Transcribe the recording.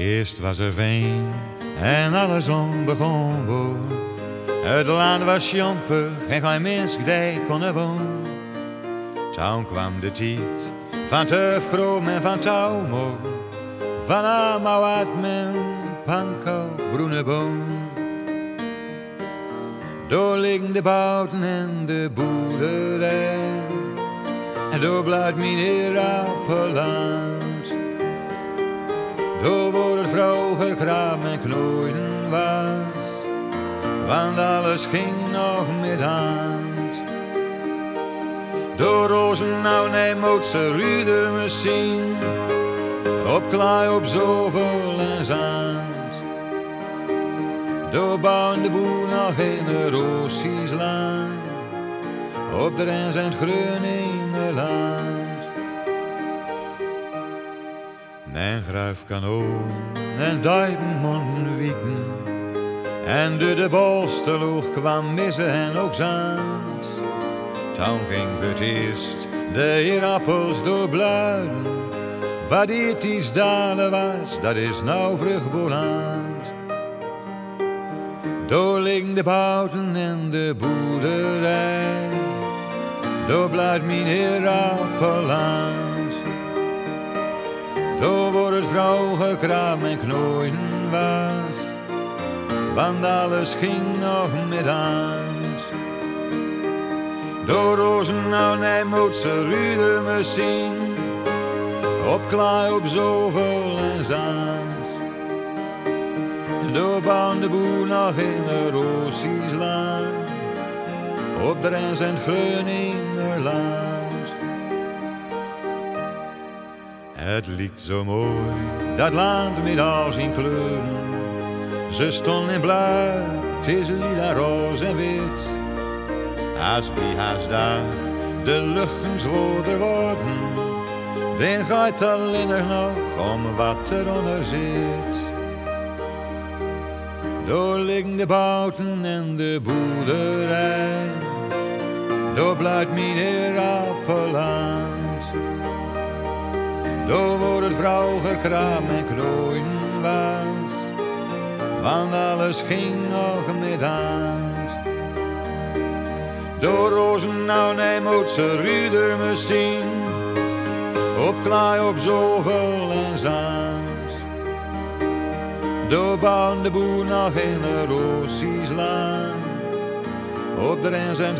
Eerst was er veen en alles onbegon Het land was jompig en geen mens die kon wonen. Toen kwam de tijd van Tufgroom en van Touwmo. Van allemaal wat men panko groene boom. Door liggen de bouten en de boerderij. En door blijft mijn Appeland. Door vroeger kraam en knoeien was. Want alles ging nog met hand. Door rozen nou nee rude misschien. Op klaai op zoveel en zand. Door bouwen de boer nog in de land. Op de rens en Groningenland. Mijn gruif kanoon en duivenmonden wieken. En door de bolsteloeg kwam missen en ook zand. Toen ging het eerst de hierappels door bluiden. Wat dit iets dalen was, dat is nou vruchtboland. Door liggen de bouten en de boerderij. Door blijft mijn wordt het vroege kraam en knooien was. Want alles ging nog met hand. Door rozen ze rude misschien. Op klaai op zoveel en zand. Door de boer nog in de roosjes land. Op de Rens en Groningerland. Het liegt zo mooi, dat land met al zijn kleuren. Ze stond in blauw, het is lila, roze en wit. Als bij dag de luchten zwoerder worden, dan gaat alleen nog om wat eronder zit. Door liggen de bouten en de boerderij, door blijft mijn Appeland. Door wordt het vrouwenkraam en krooien was, want alles ging nog met. Door rozen nou nee moet ze ruder misschien, op klaai op zoveel en zand. Door bouwen de boer nog in een roosjes land, op de Rens en.